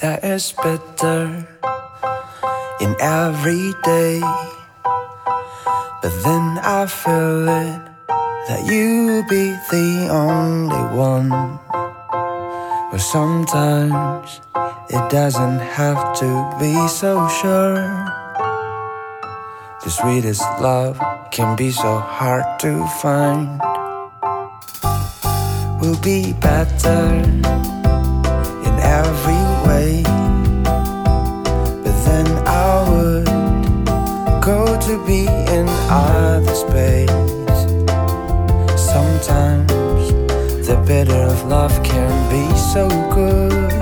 that is better in every day. But then I feel it that you'll be the only one. But sometimes it doesn't have to be so sure. The sweetest love can be so hard to find. We'll be better in every way. But then I would go to be in other space. Sometimes the bitter of love can be so good.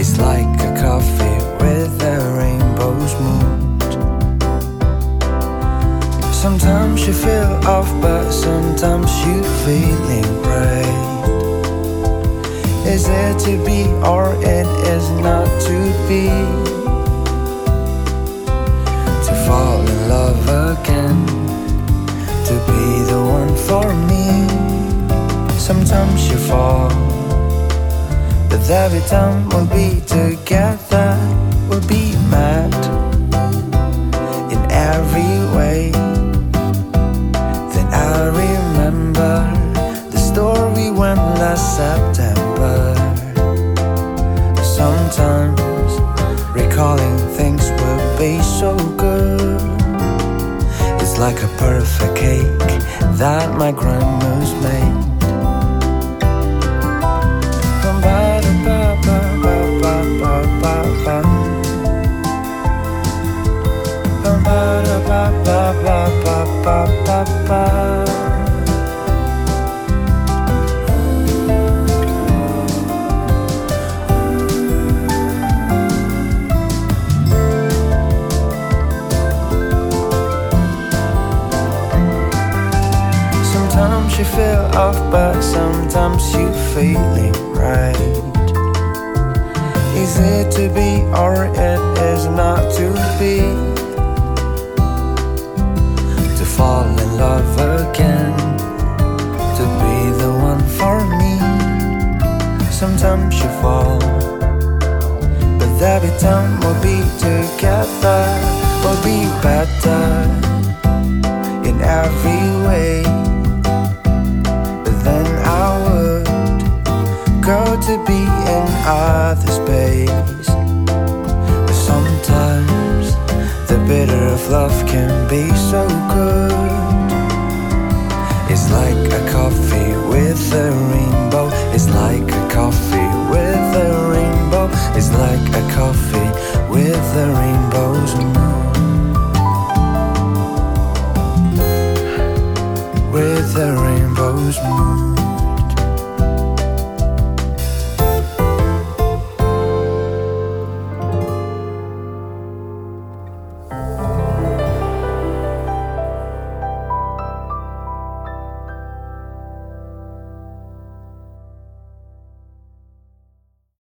It's like a coffee with a rainbow's mood. Sometimes you feel off, but sometimes you feeling right. Is it to be or it is not to be? To fall in love again, to be the one for me. Sometimes you fall, but every time we'll be together, we'll be mad Like a perfect cake that my grandma's made. Sometimes you feel off, but sometimes you feeling right. Is it to be or it is not to be? To fall in love again, to be the one for me. Sometimes you fall, but every time we'll be to be in other space. But sometimes the bitter of love can be so good. It's like a coffee with a rainbow. It's like a coffee with a rainbow. It's like a coffee with a rainbow's moon. With a rainbow's moon.